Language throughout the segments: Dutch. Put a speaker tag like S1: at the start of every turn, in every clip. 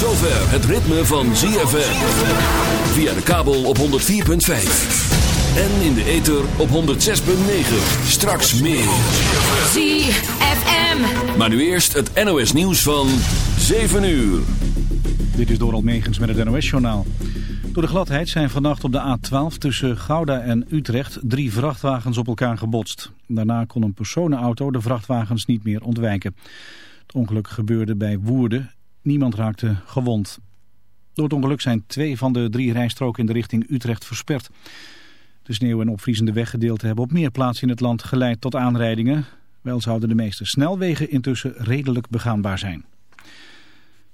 S1: Zover het ritme van ZFM. Via de kabel op 104.5. En in de ether op 106.9. Straks meer.
S2: ZFM.
S1: Maar nu eerst het NOS nieuws van 7 uur.
S3: Dit is Doral Megens met het NOS-journaal. Door de gladheid zijn vannacht op de A12 tussen Gouda en Utrecht drie vrachtwagens op elkaar gebotst. Daarna kon een personenauto de vrachtwagens niet meer ontwijken. Het ongeluk gebeurde bij Woerden. Niemand raakte gewond. Door het ongeluk zijn twee van de drie rijstroken in de richting Utrecht versperd. De sneeuw en opvriezende weggedeelten hebben op meer plaatsen in het land geleid tot aanrijdingen. Wel zouden de meeste snelwegen intussen redelijk begaanbaar zijn.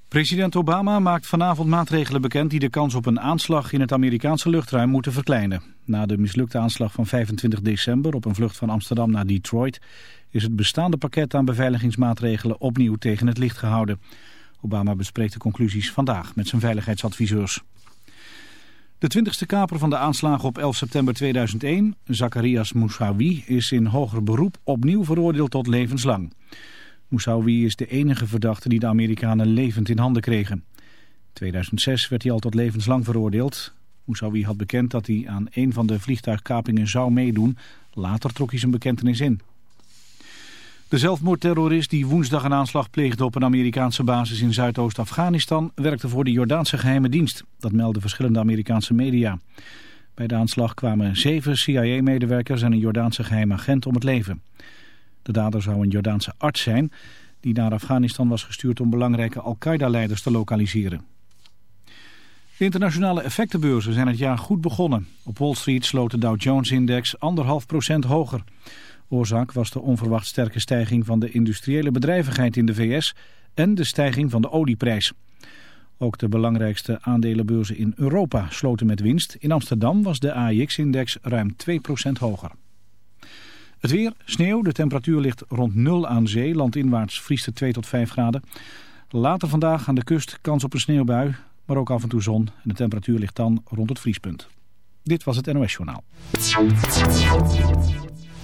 S3: President Obama maakt vanavond maatregelen bekend die de kans op een aanslag in het Amerikaanse luchtruim moeten verkleinen. Na de mislukte aanslag van 25 december op een vlucht van Amsterdam naar Detroit is het bestaande pakket aan beveiligingsmaatregelen opnieuw tegen het licht gehouden. Obama bespreekt de conclusies vandaag met zijn veiligheidsadviseurs. De twintigste kaper van de aanslagen op 11 september 2001, Zacharias Moussaoui, is in hoger beroep opnieuw veroordeeld tot levenslang. Moussaoui is de enige verdachte die de Amerikanen levend in handen kregen. In 2006 werd hij al tot levenslang veroordeeld. Moussaoui had bekend dat hij aan een van de vliegtuigkapingen zou meedoen. Later trok hij zijn bekentenis in. De zelfmoordterrorist die woensdag een aanslag pleegde op een Amerikaanse basis in Zuidoost-Afghanistan werkte voor de Jordaanse geheime dienst. Dat melden verschillende Amerikaanse media. Bij de aanslag kwamen zeven CIA-medewerkers en een Jordaanse geheime agent om het leven. De dader zou een Jordaanse arts zijn die naar Afghanistan was gestuurd om belangrijke Al-Qaeda-leiders te lokaliseren. De internationale effectenbeurzen zijn het jaar goed begonnen. Op Wall Street sloot de Dow Jones-index 1,5% hoger. Oorzaak was de onverwacht sterke stijging van de industriële bedrijvigheid in de VS en de stijging van de olieprijs. Ook de belangrijkste aandelenbeurzen in Europa sloten met winst. In Amsterdam was de AIX-index ruim 2% hoger. Het weer, sneeuw, de temperatuur ligt rond 0 aan zee. Landinwaarts vriest het 2 tot 5 graden. Later vandaag aan de kust kans op een sneeuwbui, maar ook af en toe zon. En de temperatuur ligt dan rond het vriespunt. Dit was het NOS Journaal.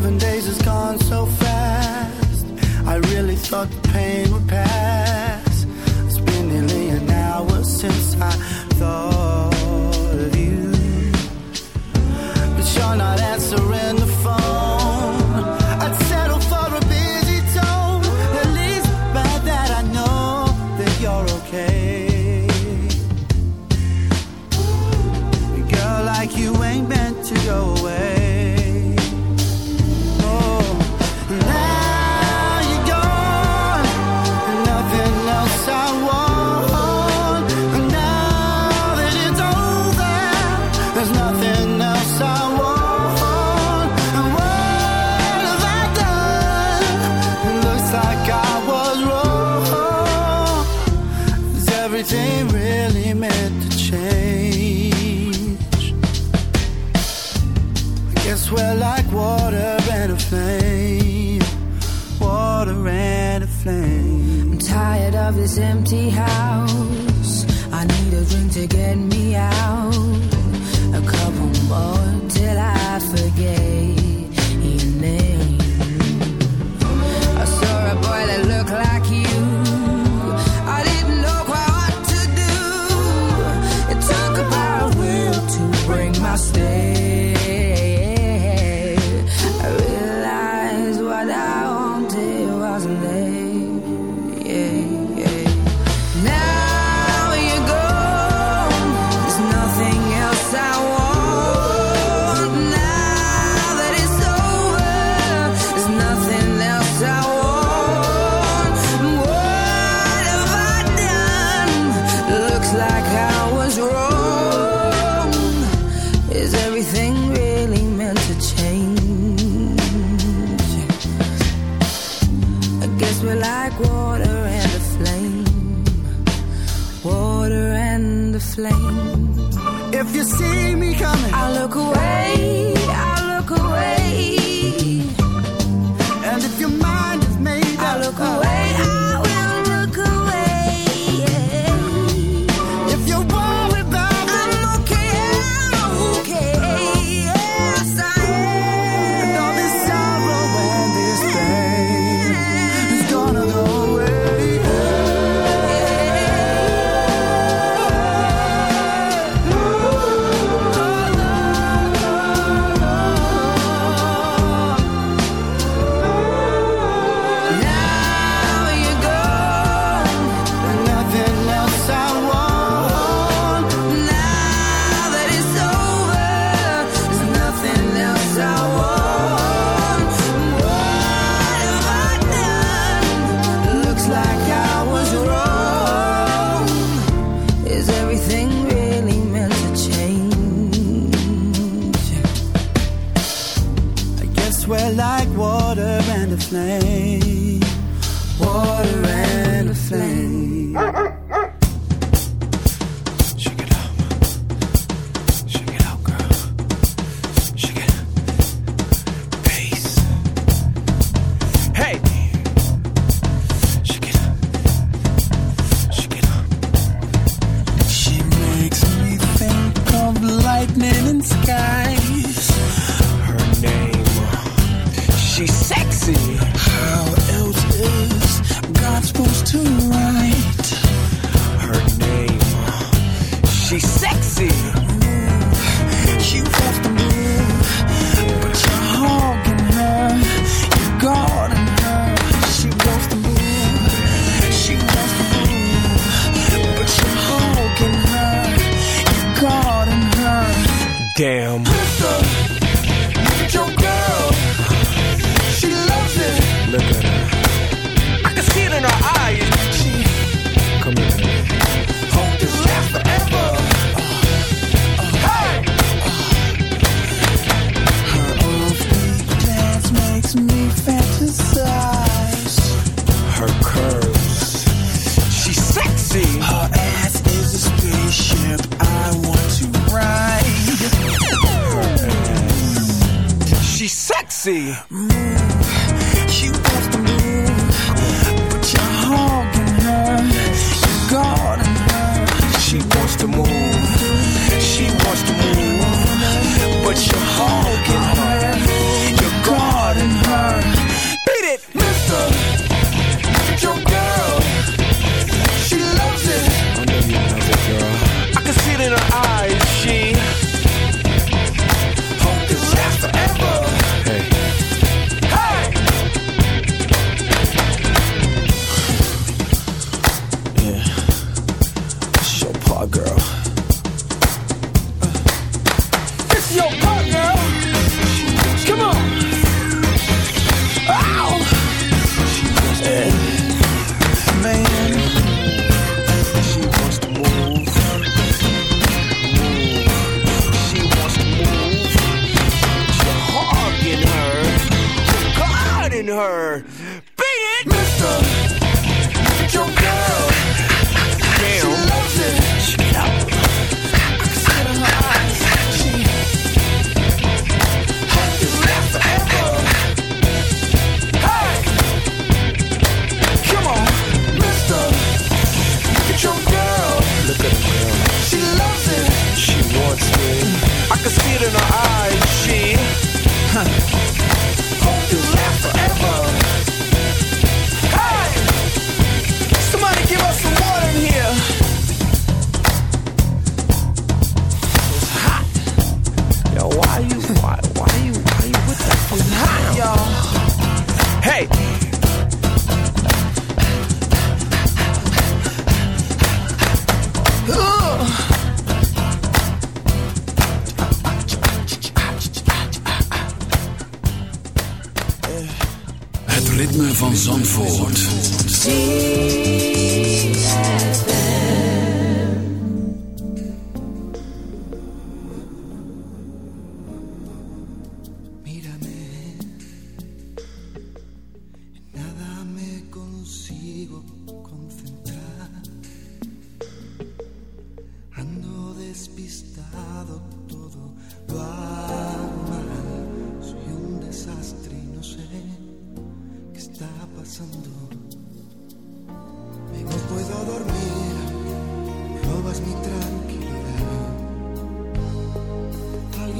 S4: Seven days has gone so fast. I really thought the pain would pass.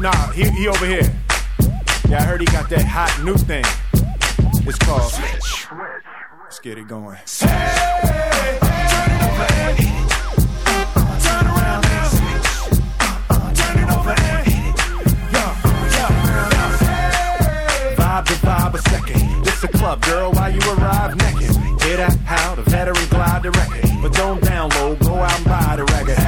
S5: Nah, he, he over here. Yeah, I heard he got that hot new thing. It's called Switch. Let's get it going. Vibe to vibe a second. This a club, girl, while you arrive naked. Hit out how the veteran glide the record. But don't download, go out and buy the record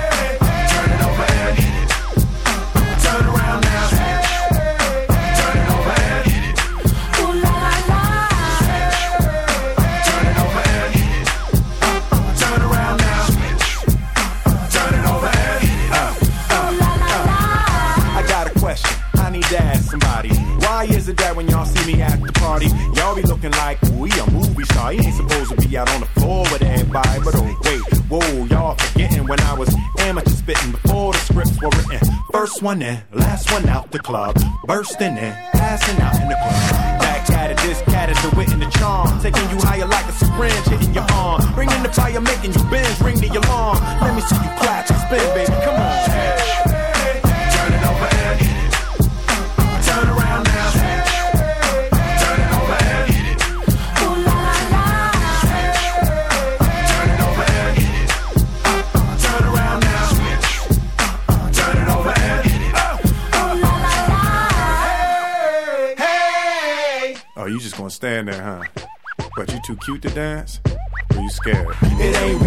S5: story looking like, we a movie star. He ain't supposed to be out on the floor with everybody. But oh, wait, whoa, y'all forgetting when I was amateur spitting before the scripts were written. First one in, last one out the club. Bursting in, passing out in the club. That cat it, this cat is the wit and the charm. Taking you higher like a syringe hitting your arm. Bringing the fire, making you bend, ring the alarm. Let me see you clap, spin, baby, come on. just gonna stand there, huh? But you too cute to dance? Are you scared? It ain't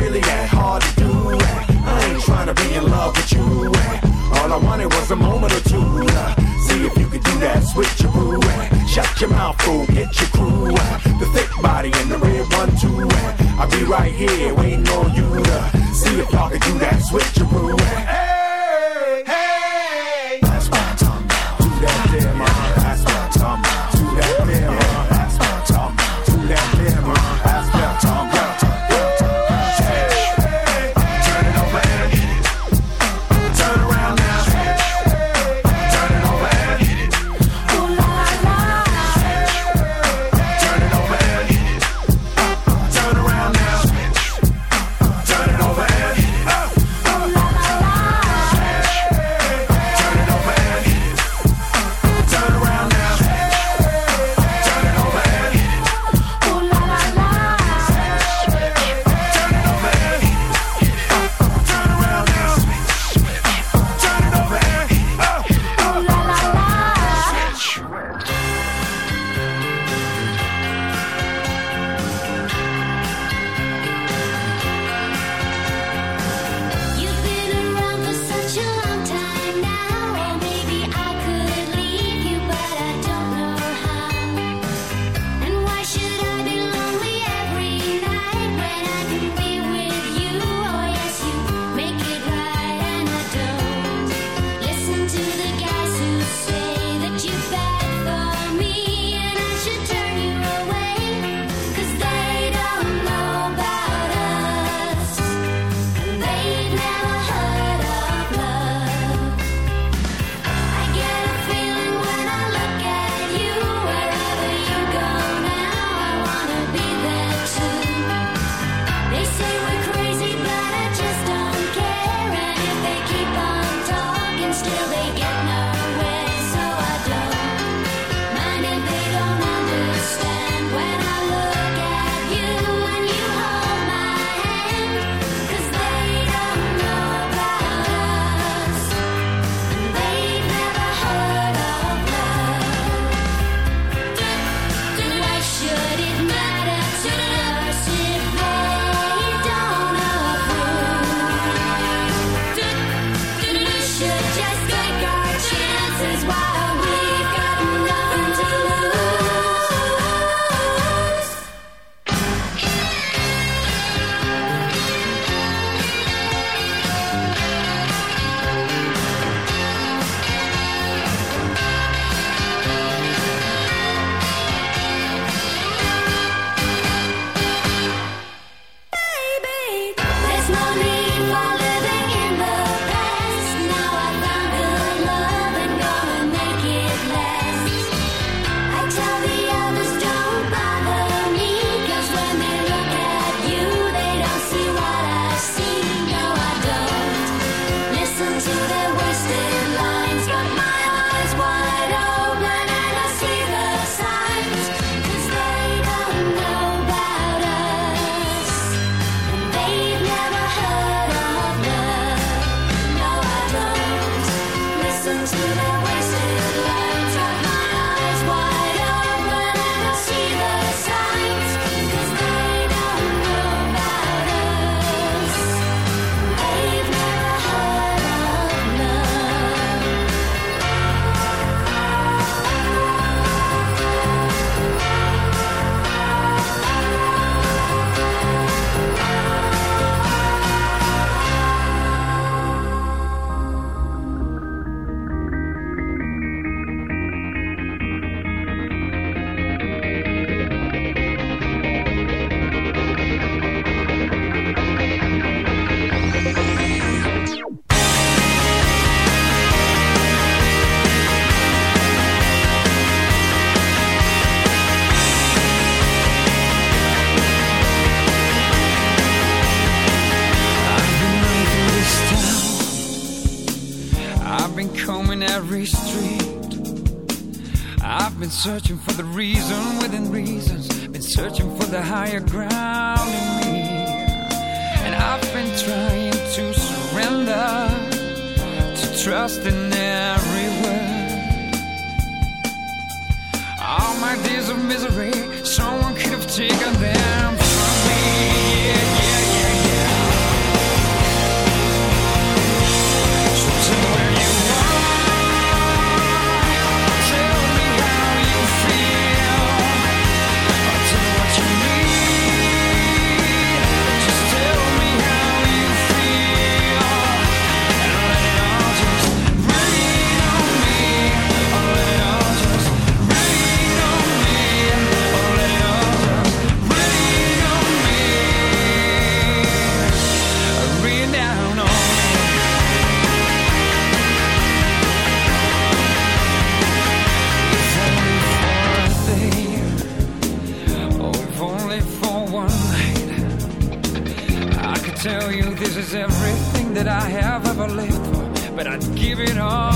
S6: is everything that I have ever lived for, but I'd give it all.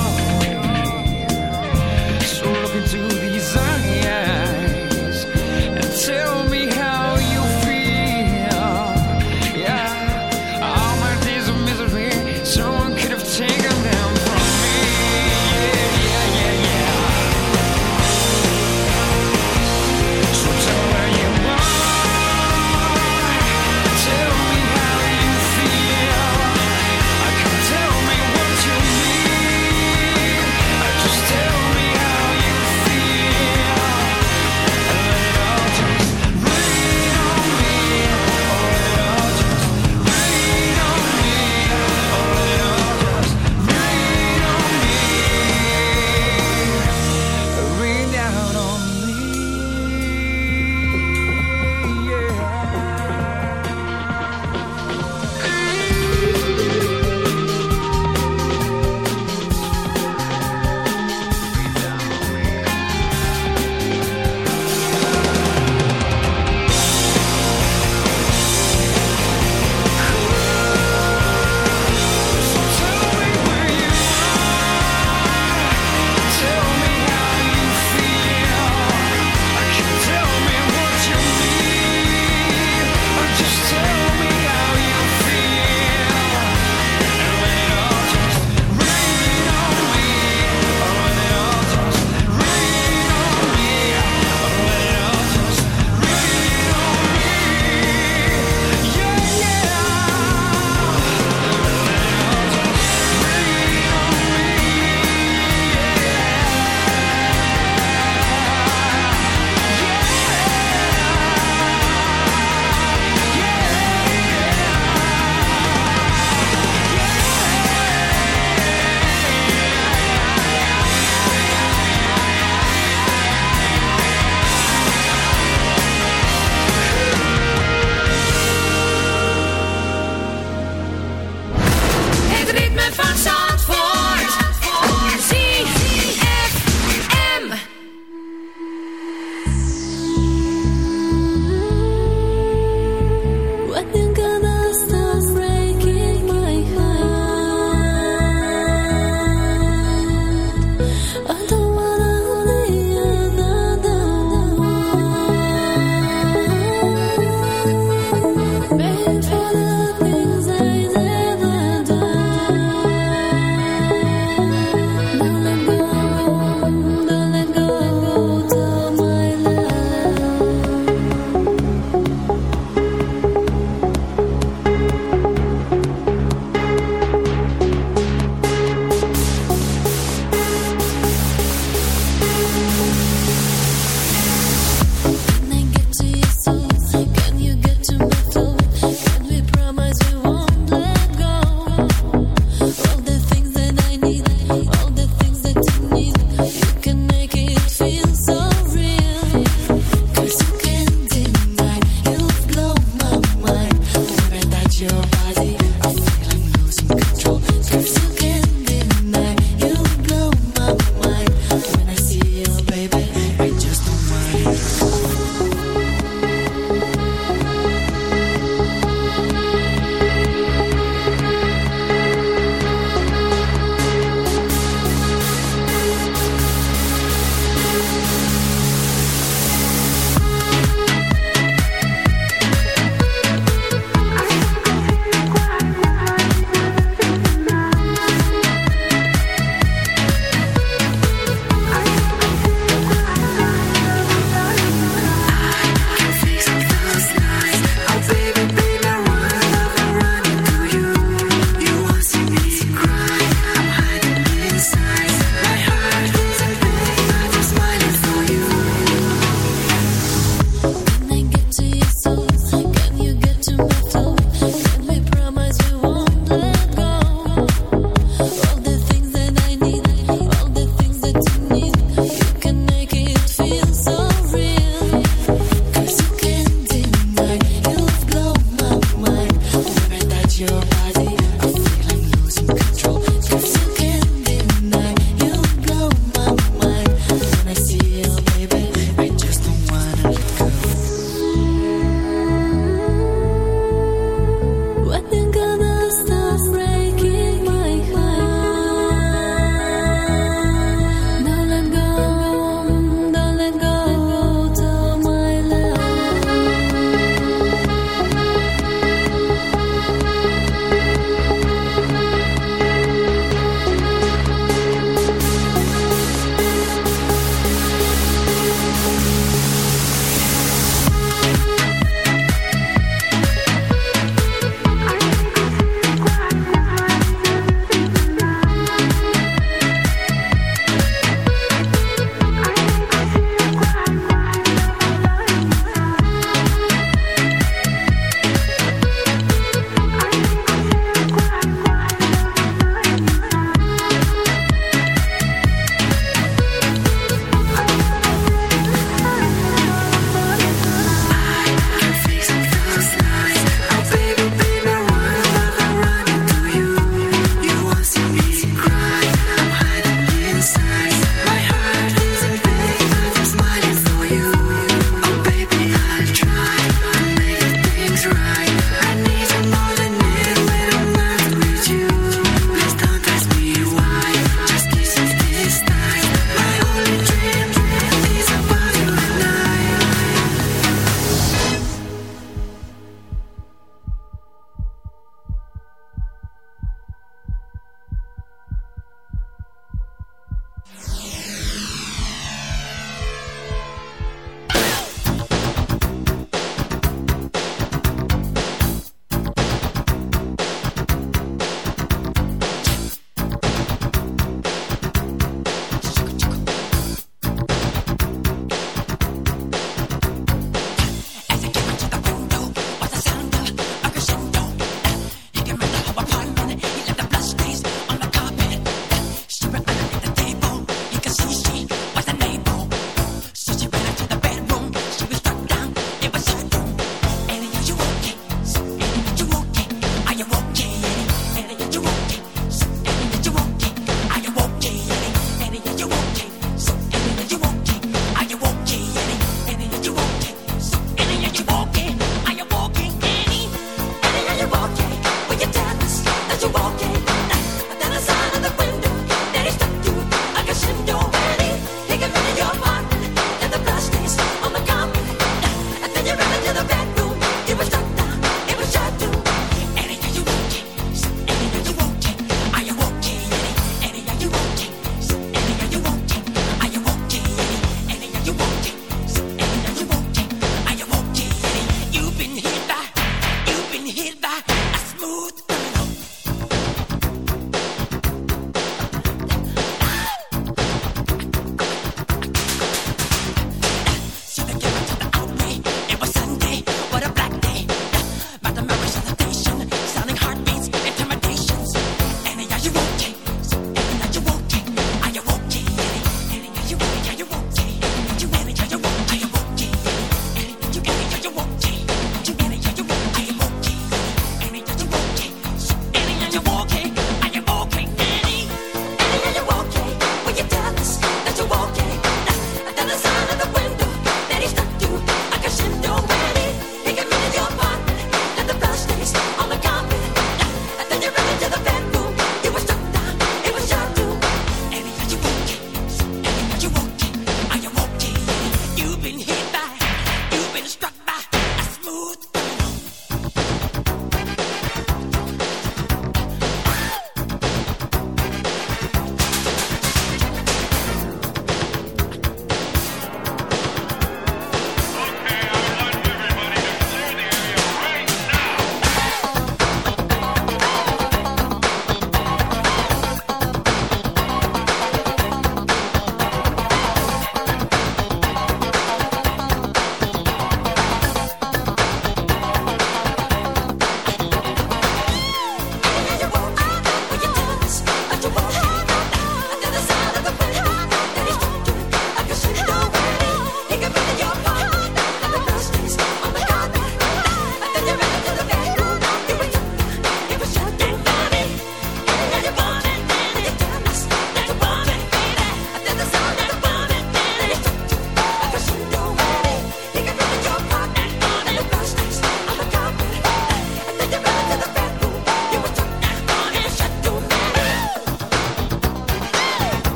S6: So look into the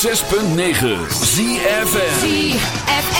S7: 106.9 ZFM.
S8: ZFM.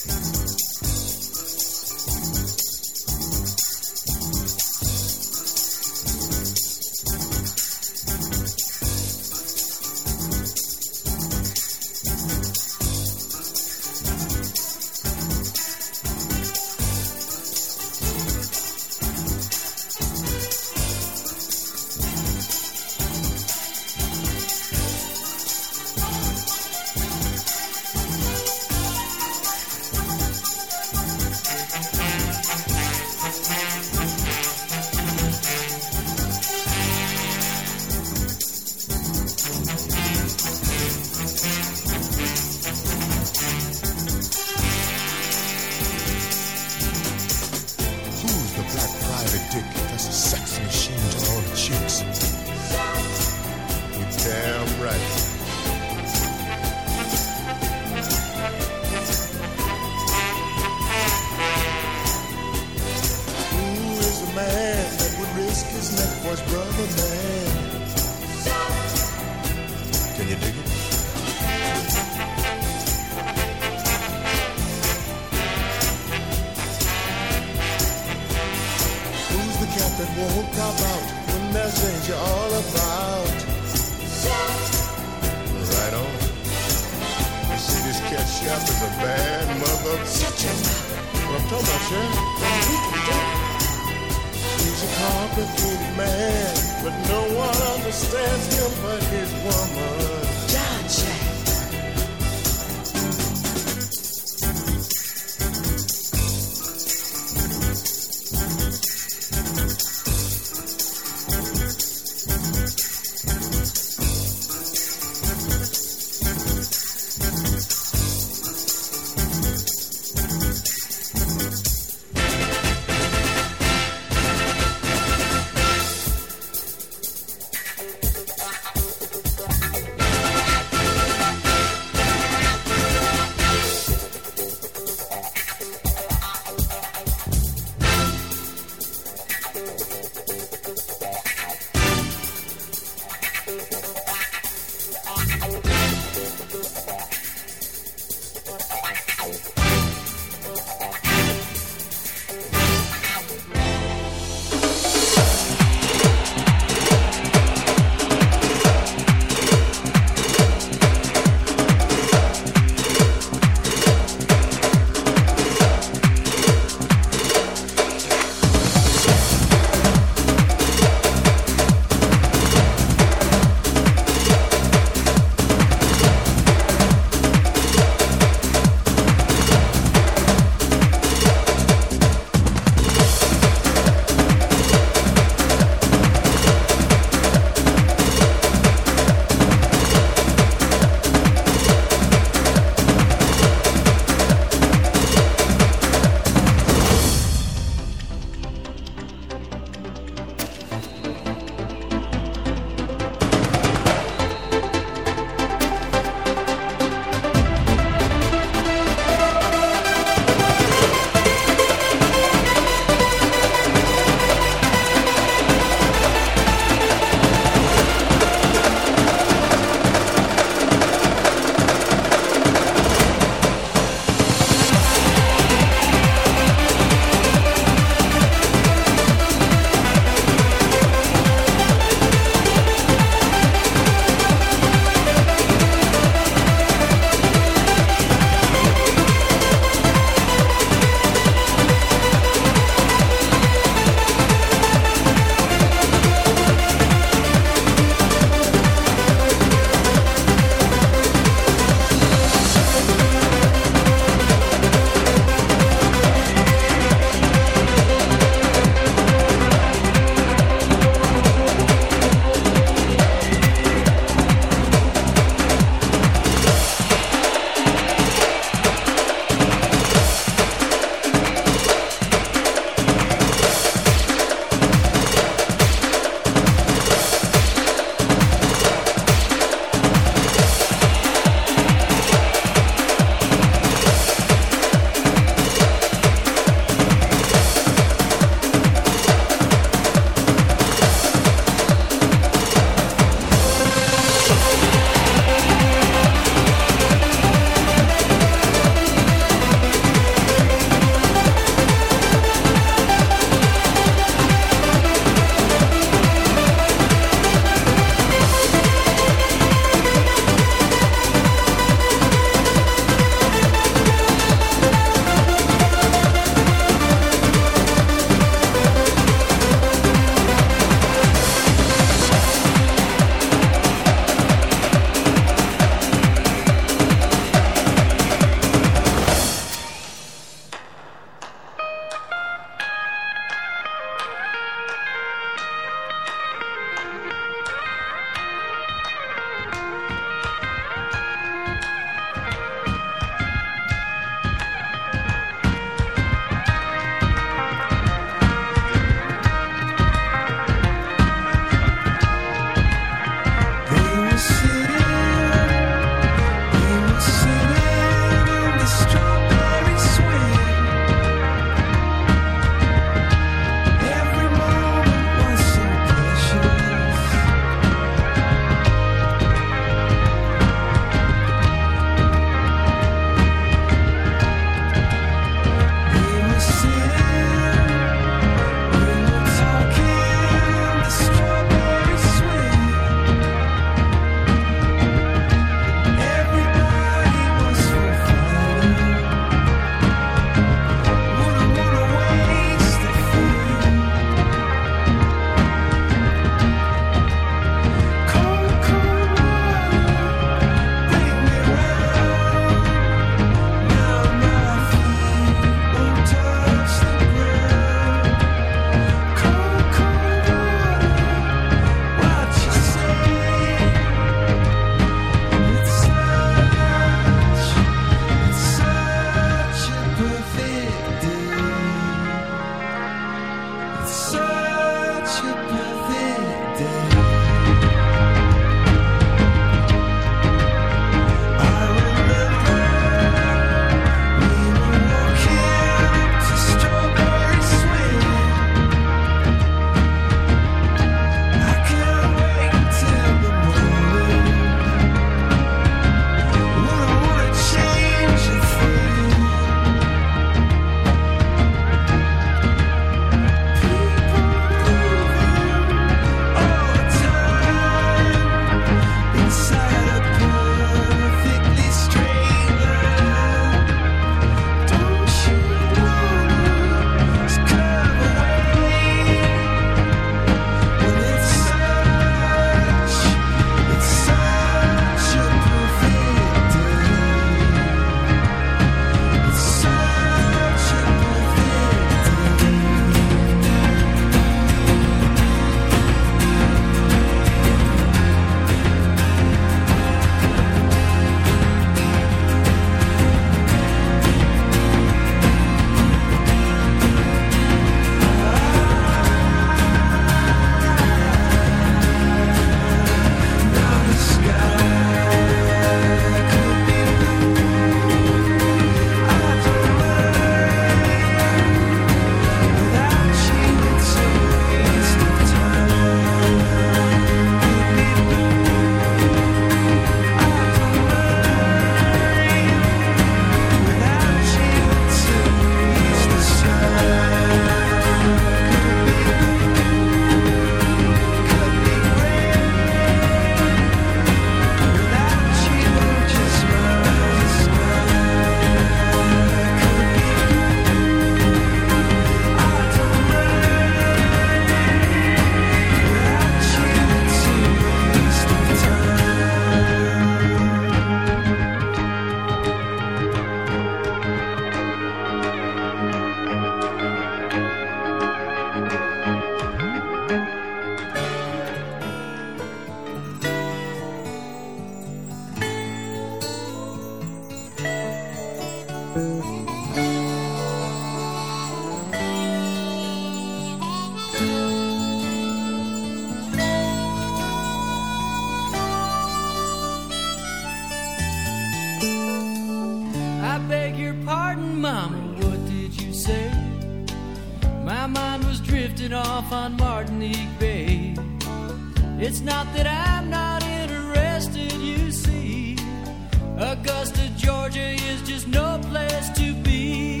S9: Augusta, Georgia is just no place to be.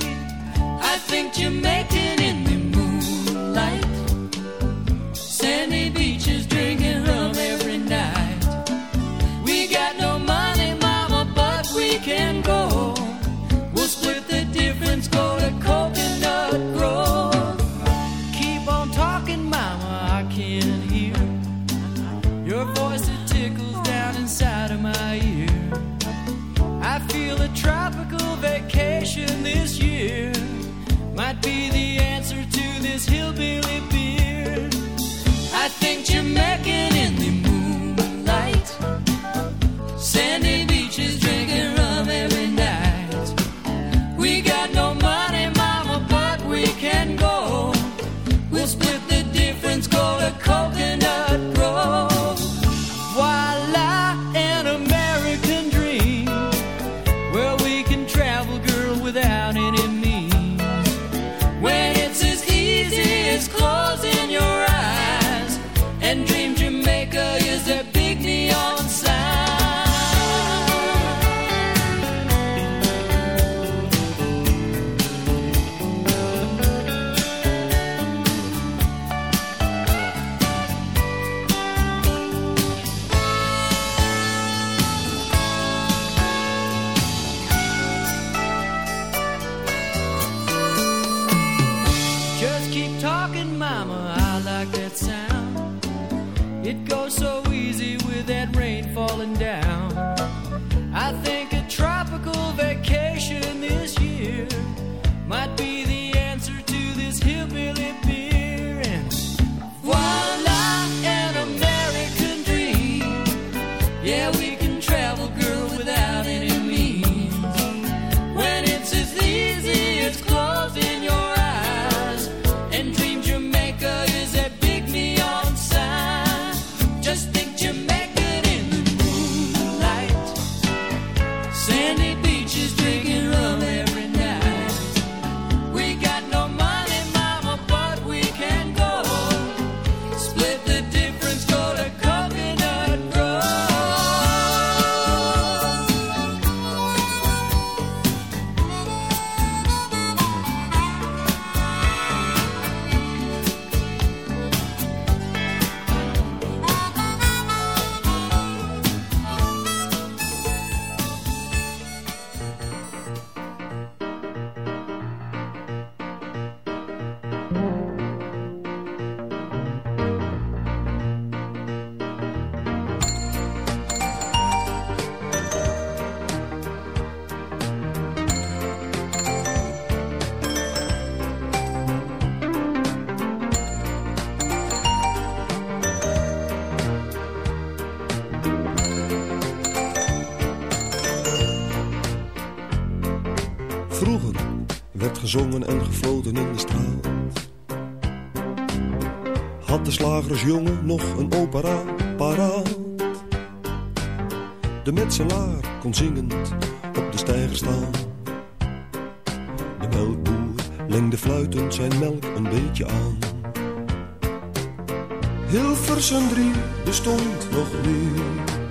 S9: I think Jamaica.
S10: jong jongen nog een opera paraat. De metselaar kon zingend op de steiger staan. De melkboer lengde fluitend zijn melk een beetje aan. Hilversum drie bestond nog niet.